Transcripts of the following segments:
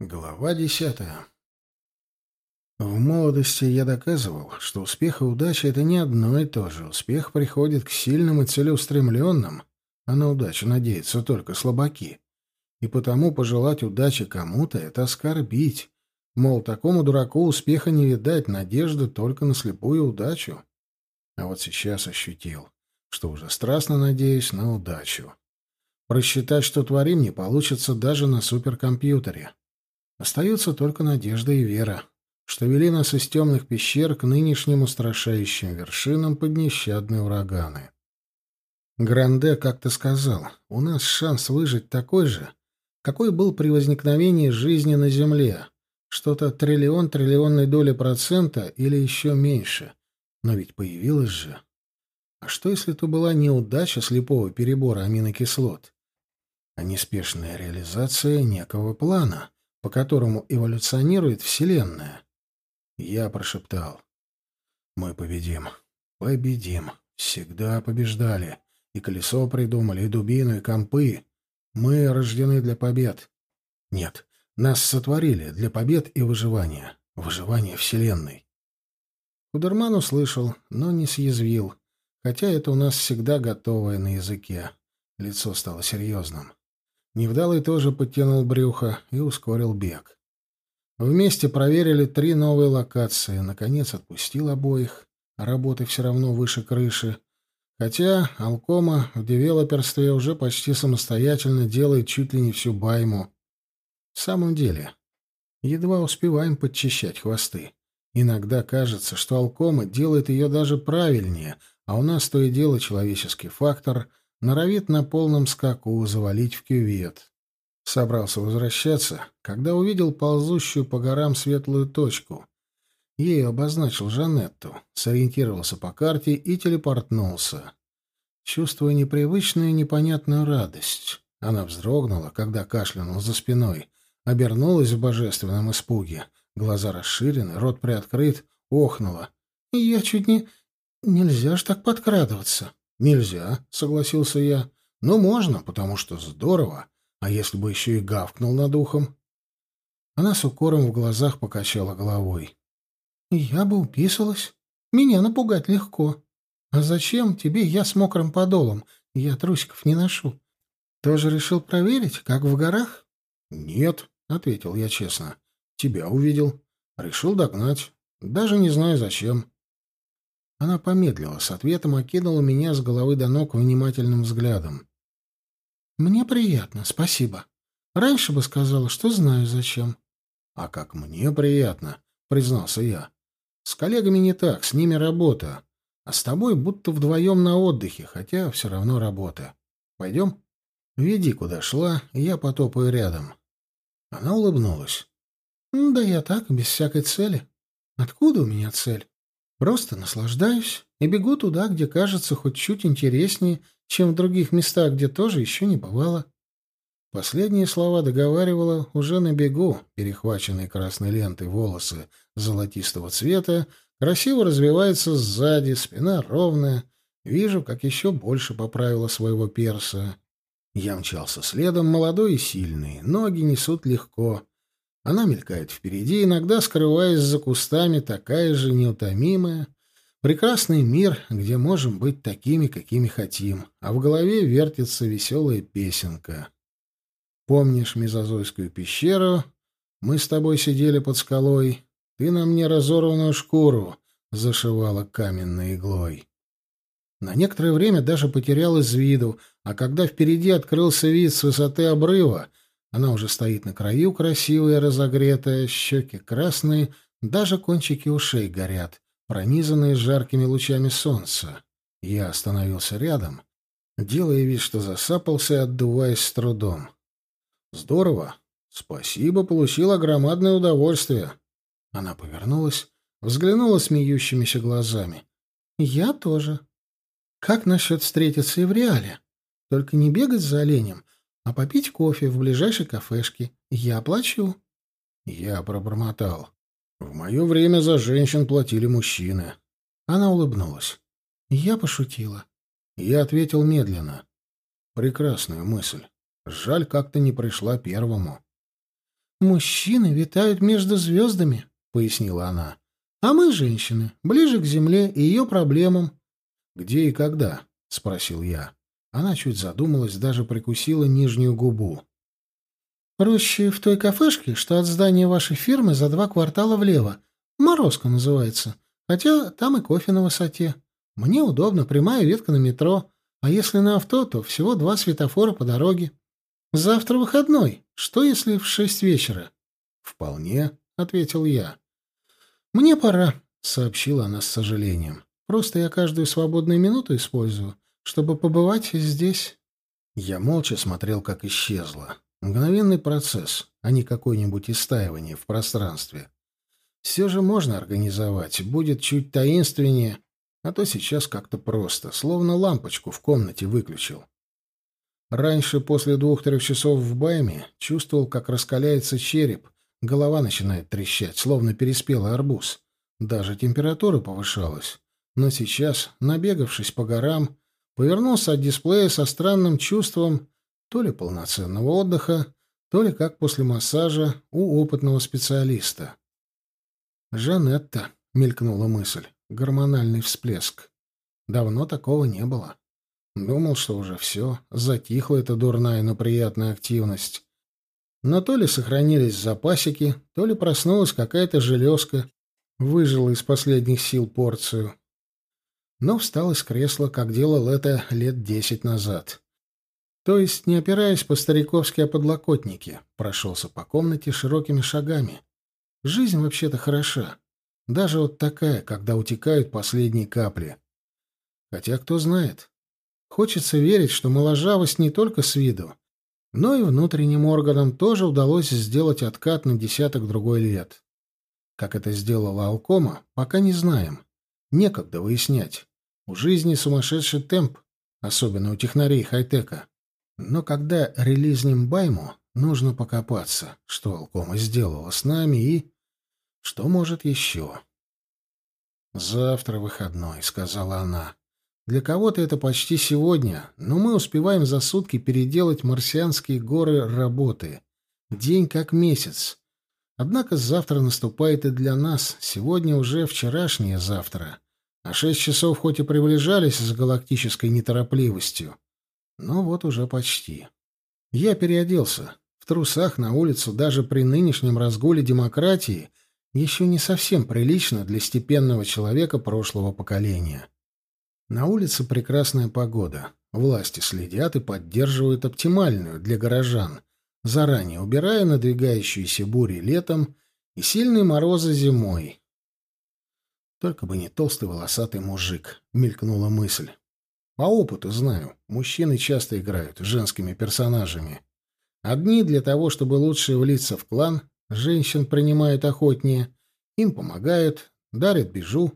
Глава десятая. В молодости я доказывал, что успех и удача — это не одно и то же. Успех приходит к сильным и целеустремленным, а на удачу надеются только слабаки. И потому пожелать удачи кому-то — это оскорбить. Мол, такому дураку успеха не видать, надежды только на слепую удачу. А вот сейчас ощутил, что уже страстно надеюсь на удачу. Просчитать, что творим, не получится даже на суперкомпьютере. Остаются только надежда и вера, что вели нас из темных пещер к нынешним устрашающим вершинам под нещадные ураганы. Гранде как-то сказал, у нас шанс выжить такой же, какой был при возникновении жизни на Земле. Что-то триллион триллионной доли процента или еще меньше. Но ведь появилось же. А что, если то была неудача слепого перебора аминокислот, а неспешная реализация некого плана, по которому эволюционирует Вселенная. Я прошептал. «Мы победим. Победим. Всегда побеждали. И колесо придумали, и дубину, и компы. Мы рождены для побед. Нет, нас сотворили для побед и выживания. Выживания Вселенной». Кудерман услышал, но не съязвил, хотя это у нас всегда готовое на языке. Лицо стало серьезным. Невдалый тоже подтянул брюхо и ускорил бег. Вместе проверили три новые локации. Наконец отпустил обоих. Работы все равно выше крыши. Хотя Алкома в девелоперстве уже почти самостоятельно делает чуть ли не всю байму. В самом деле, едва успеваем подчищать хвосты. Иногда кажется, что Алкома делает ее даже правильнее, а у нас то и дело человеческий фактор норовит на полном скаку завалить в кювет. Собрался возвращаться, когда увидел ползущую по горам светлую точку. Ею обозначил Жанетту, сориентировался по карте и телепортнулся. Чувствуя непривычную непонятную радость, она вздрогнула, когда кашлянул за спиной, обернулась в божественном испуге. Глаза расширены, рот приоткрыт, охнула. «Я чуть не... Нельзя ж так подкрадываться!» «Нельзя», — согласился я. «Но можно, потому что здорово. А если бы еще и гавкнул над ухом?» Она с укором в глазах покачала головой. «Я бы уписалась. Меня напугать легко. А зачем тебе я с мокрым подолом? Я трусиков не ношу. Тоже решил проверить, как в горах?» «Нет», — ответил я честно. «Тебя увидел. Решил догнать. Даже не знаю, зачем». Она помедлила с ответом, окинула меня с головы до ног внимательным взглядом. «Мне приятно, спасибо. Раньше бы сказала, что знаю зачем». «А как мне приятно», — признался я. «С коллегами не так, с ними работа. А с тобой будто вдвоем на отдыхе, хотя все равно работа. Пойдем? Веди, куда шла, я потопаю рядом». Она улыбнулась. «Да я так, без всякой цели. Откуда у меня цель? Просто наслаждаюсь и бегу туда, где кажется хоть чуть интереснее, чем в других местах, где тоже еще не бывало. Последние слова договаривала уже на бегу, перехваченные красной лентой волосы золотистого цвета, красиво развивается сзади, спина ровная. Вижу, как еще больше поправила своего перса. Я мчался следом, молодой и сильный, ноги несут легко, она мелькает впереди, иногда скрываясь за кустами, такая же неутомимая. Прекрасный мир, где можем быть такими, какими хотим, а в голове вертится веселая песенка. Помнишь мезозойскую пещеру? Мы с тобой сидели под скалой. Ты на мне разорванную шкуру зашивала каменной иглой. На некоторое время даже потерял из виду, а когда впереди открылся вид с высоты обрыва, она уже стоит на краю, красивая, разогретая, щеки красные, даже кончики ушей горят, пронизанные жаркими лучами солнца. Я остановился рядом, делая вид, что засапался и отдуваясь с трудом. «Здорово. Спасибо, получила громадное удовольствие». Она повернулась, взглянула смеющимися глазами. «Я тоже. Как насчет встретиться и в реале? Только не бегать за оленем, а попить кофе в ближайшей кафешке. Я плачу». Я пробормотал. «В мое время за женщин платили мужчины». Она улыбнулась. Я пошутила. Я ответил медленно. «Прекрасная мысль. Жаль, как-то не пришла первому». «Мужчины витают между звездами», — пояснила она. «А мы, женщины, ближе к Земле и ее проблемам». «Где и когда?» — спросил я. Она чуть задумалась, даже прикусила нижнюю губу. «Проще в той кафешке, что от здания вашей фирмы за два квартала влево. Морозко называется. Хотя там и кофе на высоте. Мне удобно, прямая ветка на метро. А если на авто, то всего два светофора по дороге. Завтра выходной. Что, если в шесть вечера?» «Вполне», — ответил я. «Мне пора», — сообщила она с сожалением. «Просто я каждую свободную минуту использую, чтобы побывать здесь». Я молча смотрел, как исчезла. Мгновенный процесс, а не какое-нибудь истаивание в пространстве. Все же можно организовать, будет чуть таинственнее, а то сейчас как-то просто, словно лампочку в комнате выключил. Раньше, после двух-трех часов в байме, чувствовал, как раскаляется череп, голова начинает трещать, словно переспелый арбуз. Даже температура повышалась. Но сейчас, набегавшись по горам, повернулся от дисплея со странным чувством то ли полноценного отдыха, то ли как после массажа у опытного специалиста. «Жанетта», — мелькнула мысль, — гормональный всплеск. Давно такого не было. Думал, что уже все, затихла эта дурная, но приятная активность. Но то ли сохранились запасики, то ли проснулась какая-то железка, выжила из последних сил порцию. Но встал из кресла, как делал это лет десять назад. То есть, не опираясь по-стариковски о подлокотники, прошелся по комнате широкими шагами. Жизнь вообще-то хороша. Даже вот такая, когда утекают последние капли. Хотя кто знает, Хочется верить, что моложавость не только с виду, но и внутренним органам тоже удалось сделать откат на десяток другой лет. Как это сделала Алкома, пока не знаем. Некогда выяснять. У жизни сумасшедший темп, особенно у технарей хай-тека. Но когда релизнем Байму, нужно покопаться, что Алкома сделала с нами и... Что может еще? «Завтра выходной», — сказала она. Для кого-то это почти сегодня, но мы успеваем за сутки переделать марсианские горы работы. День как месяц. Однако завтра наступает и для нас, сегодня уже вчерашнее завтра. А шесть часов хоть и приближались с галактической неторопливостью, но вот уже почти. Я переоделся. В трусах на улицу даже при нынешнем разгуле демократии еще не совсем прилично для степенного человека прошлого поколения. На улице прекрасная погода. Власти следят и поддерживают оптимальную для горожан, заранее убирая надвигающиеся бури летом и сильные морозы зимой. Только бы не толстый волосатый мужик, мелькнула мысль. По опыту знаю, мужчины часто играют женскими персонажами. Одни для того, чтобы лучше влиться в клан, женщин принимают охотнее, им помогают, дарят бижу,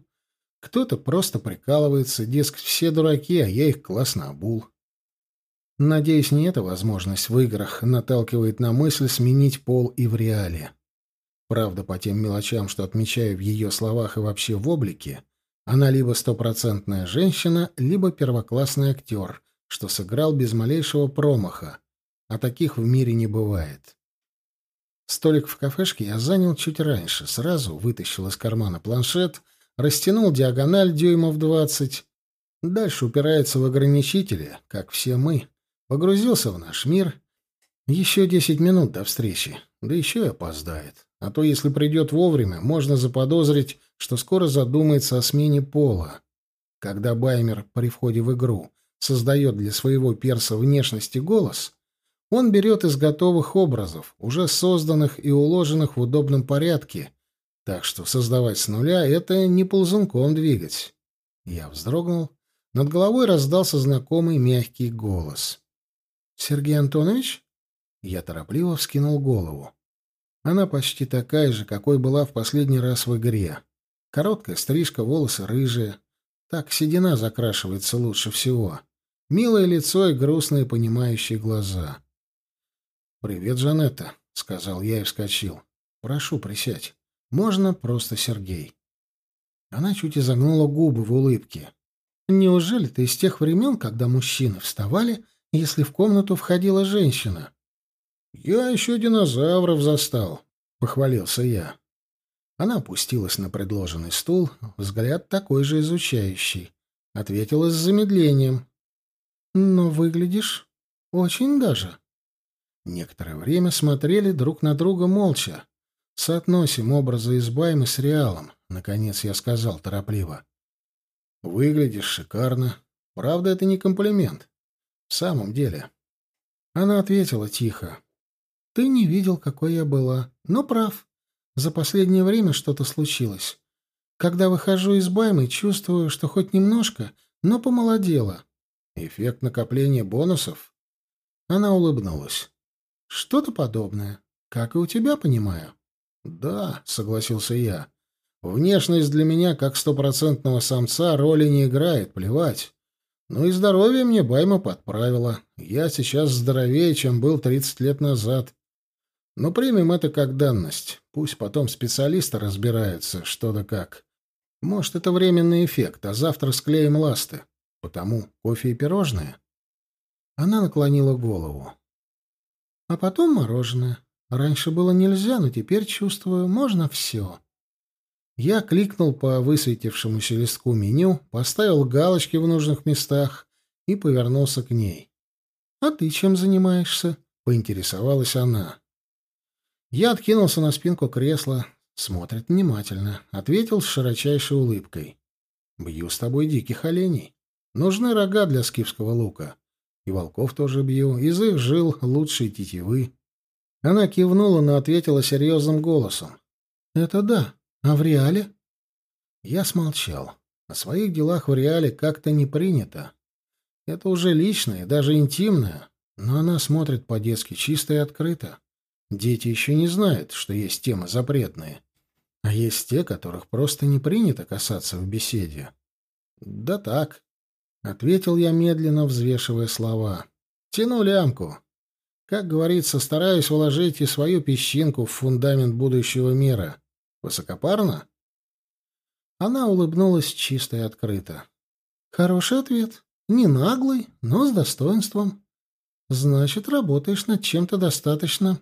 кто-то просто прикалывается, дескать, все дураки, а я их классно обул. Надеюсь, не эта возможность в играх наталкивает на мысль сменить пол и в реале. Правда, по тем мелочам, что отмечаю в ее словах и вообще в облике, она либо стопроцентная женщина, либо первоклассный актер, что сыграл без малейшего промаха, а таких в мире не бывает. Столик в кафешке я занял чуть раньше, сразу вытащил из кармана планшет растянул диагональ дюймов двадцать. Дальше упирается в ограничители, как все мы. Погрузился в наш мир. Еще десять минут до встречи. Да еще и опоздает. А то, если придет вовремя, можно заподозрить, что скоро задумается о смене пола. Когда Баймер при входе в игру создает для своего перса внешности голос, он берет из готовых образов, уже созданных и уложенных в удобном порядке, так что создавать с нуля — это не ползунком двигать. Я вздрогнул. Над головой раздался знакомый мягкий голос. «Сергей Антонович?» Я торопливо вскинул голову. Она почти такая же, какой была в последний раз в игре. Короткая стрижка, волосы рыжие. Так седина закрашивается лучше всего. Милое лицо и грустные понимающие глаза. «Привет, Жанетта», — сказал я и вскочил. «Прошу, присядь». Можно просто Сергей. Она чуть изогнула губы в улыбке. Неужели ты из тех времен, когда мужчины вставали, если в комнату входила женщина? Я еще динозавров застал, — похвалился я. Она опустилась на предложенный стул, взгляд такой же изучающий. Ответила с замедлением. «Но выглядишь очень даже». Некоторое время смотрели друг на друга молча. Соотносим образы из Баймы с реалом, наконец я сказал торопливо. Выглядишь шикарно. Правда, это не комплимент. В самом деле. Она ответила тихо. Ты не видел, какой я была. Но прав. За последнее время что-то случилось. Когда выхожу из Баймы, чувствую, что хоть немножко, но помолодела. Эффект накопления бонусов? Она улыбнулась. Что-то подобное. Как и у тебя, понимаю. Да, согласился я. Внешность для меня, как стопроцентного самца, роли не играет, плевать. Ну и здоровье мне Байма подправила. Я сейчас здоровее, чем был 30 лет назад. Но примем это как данность. Пусть потом специалисты разбираются, что да как. Может, это временный эффект, а завтра склеим ласты. Потому кофе и пирожные. Она наклонила голову. А потом мороженое. Раньше было нельзя, но теперь, чувствую, можно все. Я кликнул по высветившемуся листку меню, поставил галочки в нужных местах и повернулся к ней. «А ты чем занимаешься?» — поинтересовалась она. Я откинулся на спинку кресла. Смотрит внимательно. Ответил с широчайшей улыбкой. «Бью с тобой диких оленей. Нужны рога для скифского лука. И волков тоже бью. Из их жил лучшие тетивы. Она кивнула, но ответила серьезным голосом. «Это да. А в реале?» Я смолчал. О своих делах в реале как-то не принято. Это уже личное, даже интимное, но она смотрит по-детски чисто и открыто. Дети еще не знают, что есть темы запретные. А есть те, которых просто не принято касаться в беседе. «Да так», — ответил я медленно, взвешивая слова. «Тяну лямку. Как говорится, стараюсь вложить и свою песчинку в фундамент будущего мира. Высокопарно? Она улыбнулась чисто и открыто. Хороший ответ. Не наглый, но с достоинством. Значит, работаешь над чем-то достаточно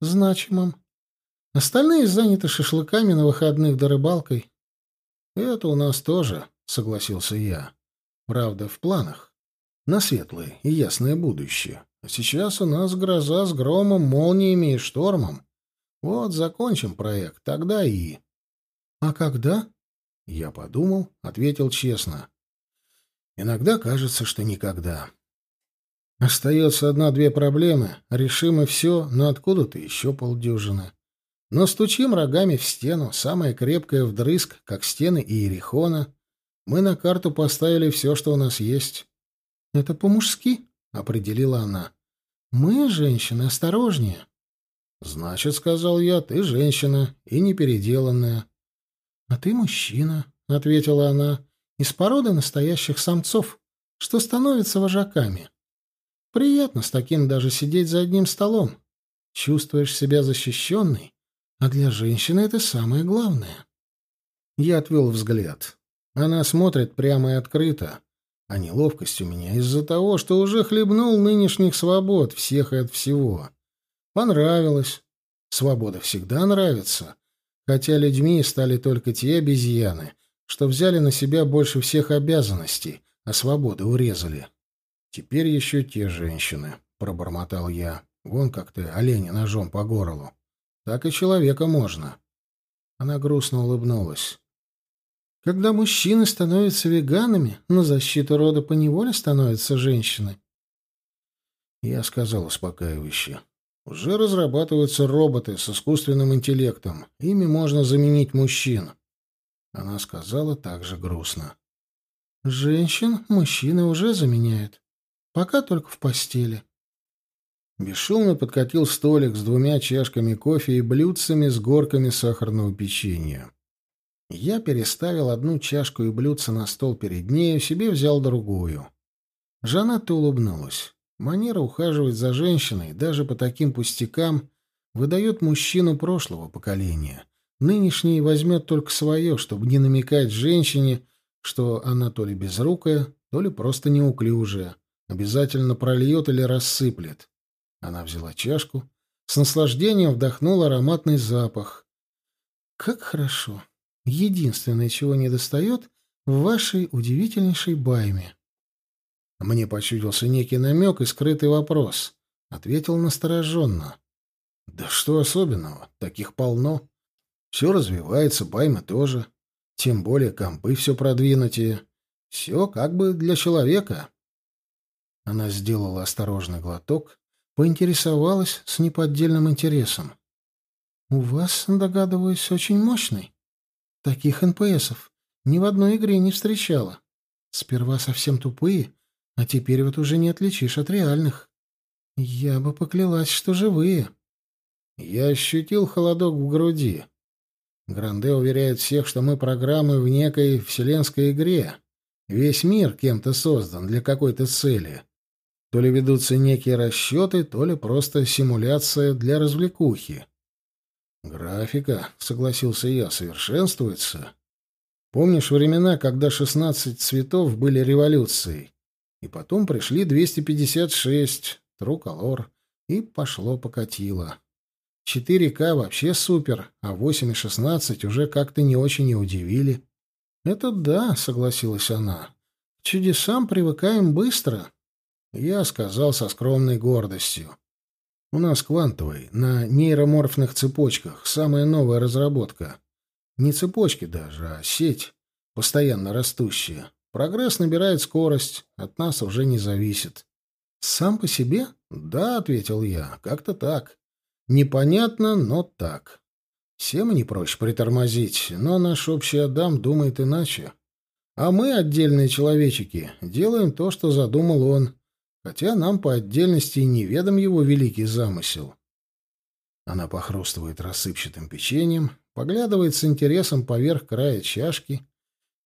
значимым. Остальные заняты шашлыками на выходных да рыбалкой. Это у нас тоже, согласился я. Правда, в планах. На светлое и ясное будущее. А сейчас у нас гроза с громом, молниями и штормом. Вот закончим проект, тогда и... А когда? Я подумал, ответил честно. Иногда кажется, что никогда. Остается одна-две проблемы. Решим и все, но откуда-то еще полдюжины. Но стучим рогами в стену, самая крепкая вдрызг, как стены Иерихона. Мы на карту поставили все, что у нас есть. — Это по-мужски, — определила она. Мы, женщины, осторожнее. Значит, сказал я, ты женщина и непеределанная. А ты мужчина, ответила она, из породы настоящих самцов, что становятся вожаками. Приятно с таким даже сидеть за одним столом. Чувствуешь себя защищенной, а для женщины это самое главное. Я отвел взгляд. Она смотрит прямо и открыто. А неловкость у меня из-за того, что уже хлебнул нынешних свобод всех и от всего. Понравилось. Свобода всегда нравится. Хотя людьми стали только те обезьяны, что взяли на себя больше всех обязанностей, а свободы урезали. Теперь еще те женщины, — пробормотал я. Вон как ты, оленя ножом по горлу. Так и человека можно. Она грустно улыбнулась. Когда мужчины становятся веганами, на защиту рода поневоле становятся женщины. Я сказал успокаивающе. Уже разрабатываются роботы с искусственным интеллектом. Ими можно заменить мужчин. Она сказала также грустно. Женщин мужчины уже заменяют. Пока только в постели. Бесшумно подкатил столик с двумя чашками кофе и блюдцами с горками сахарного печенья. Я переставил одну чашку и блюдце на стол перед нею, себе взял другую. Жанетта улыбнулась. Манера ухаживать за женщиной, даже по таким пустякам, выдает мужчину прошлого поколения. Нынешний возьмет только свое, чтобы не намекать женщине, что она то ли безрукая, то ли просто неуклюжая. Обязательно прольет или рассыплет. Она взяла чашку, С наслаждением вдохнул ароматный запах. Как хорошо. Единственное, чего не достает, в вашей удивительнейшей байме. Мне почудился некий намек и скрытый вопрос. Ответил настороженно. Да что особенного? Таких полно. Все развивается, баймы тоже. Тем более компы все продвинутее. Все как бы для человека. Она сделала осторожный глоток, поинтересовалась с неподдельным интересом. «У вас, догадываюсь, очень мощный. Таких НПСов ни в одной игре не встречала. Сперва совсем тупые, а теперь вот уже не отличишь от реальных. Я бы поклялась, что живые». Я ощутил холодок в груди. Гранде уверяет всех, что мы программы в некой вселенской игре. Весь мир кем-то создан для какой-то цели. То ли ведутся некие расчеты, то ли просто симуляция для развлекухи. «Графика», — согласился я, — «совершенствуется. Помнишь времена, когда 16 цветов были революцией? И потом пришли 256, труколор, и пошло-покатило. 4К вообще супер, а 8 и 16 уже как-то не очень и удивили. «Это да», — согласилась она. «К чудесам привыкаем быстро». Я сказал со скромной гордостью. «У нас квантовый, на нейроморфных цепочках, самая новая разработка. Не цепочки даже, а сеть, постоянно растущая. Прогресс набирает скорость, от нас уже не зависит». «Сам по себе?» «Да», — ответил я, — «как-то так». Непонятно, но так. Всем не проще притормозить, но наш общий Адам думает иначе. А мы, отдельные человечики, делаем то, что задумал он, хотя нам по отдельности неведом его великий замысел. Она похрустывает рассыпчатым печеньем, поглядывает с интересом поверх края чашки.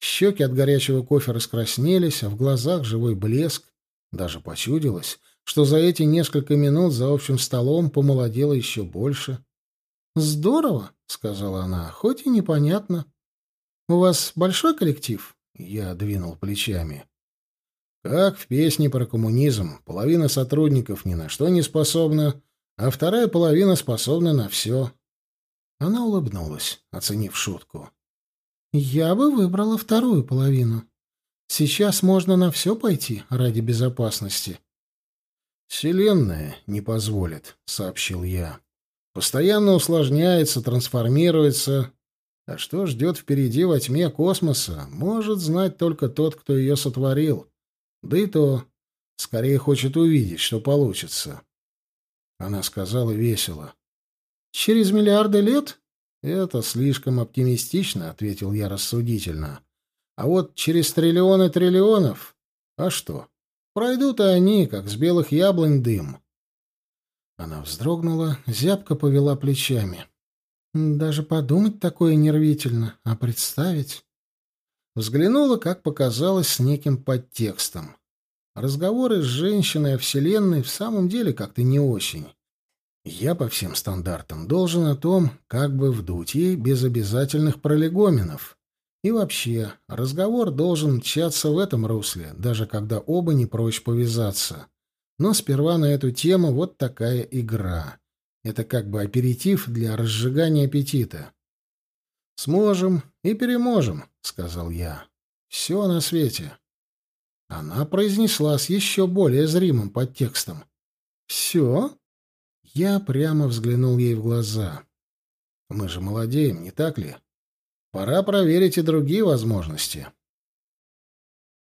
Щеки от горячего кофе раскраснелись, а в глазах живой блеск. Даже почудилось, что за эти несколько минут за общим столом помолодела еще больше. «Здорово», — сказала она, — «хоть и непонятно. У вас большой коллектив?» Я двинул плечами. «Как в песне про коммунизм. Половина сотрудников ни на что не способна, а вторая половина способна на все». Она улыбнулась, оценив шутку. «Я бы выбрала вторую половину. Сейчас можно на все пойти ради безопасности». «Вселенная не позволит», — сообщил я. «Постоянно усложняется, трансформируется. А что ждет впереди во тьме космоса, может знать только тот, кто ее сотворил. Да и то, скорее хочет увидеть, что получится». Она сказала весело. «Через миллиарды лет?» «Это слишком оптимистично», — ответил я рассудительно. «А вот через триллионы триллионов? А что?» Пройдут и они, как с белых яблонь дым. Она вздрогнула, зябко повела плечами. Даже подумать такое нервительно, а представить... Взглянула, как показалось, с неким подтекстом. Разговоры с женщиной о Вселенной в самом деле как-то не очень. Я по всем стандартам должен о том, как бы вдуть ей без обязательных пролегоменов. И вообще, разговор должен мчаться в этом русле, даже когда оба не прочь повязаться. Но сперва на эту тему вот такая игра. Это как бы аперитив для разжигания аппетита. «Сможем и переможем», — сказал я. «Все на свете». Она произнесла с еще более зримым подтекстом. «Все?» Я прямо взглянул ей в глаза. «Мы же молодеем, не так ли? Пора проверить и другие возможности.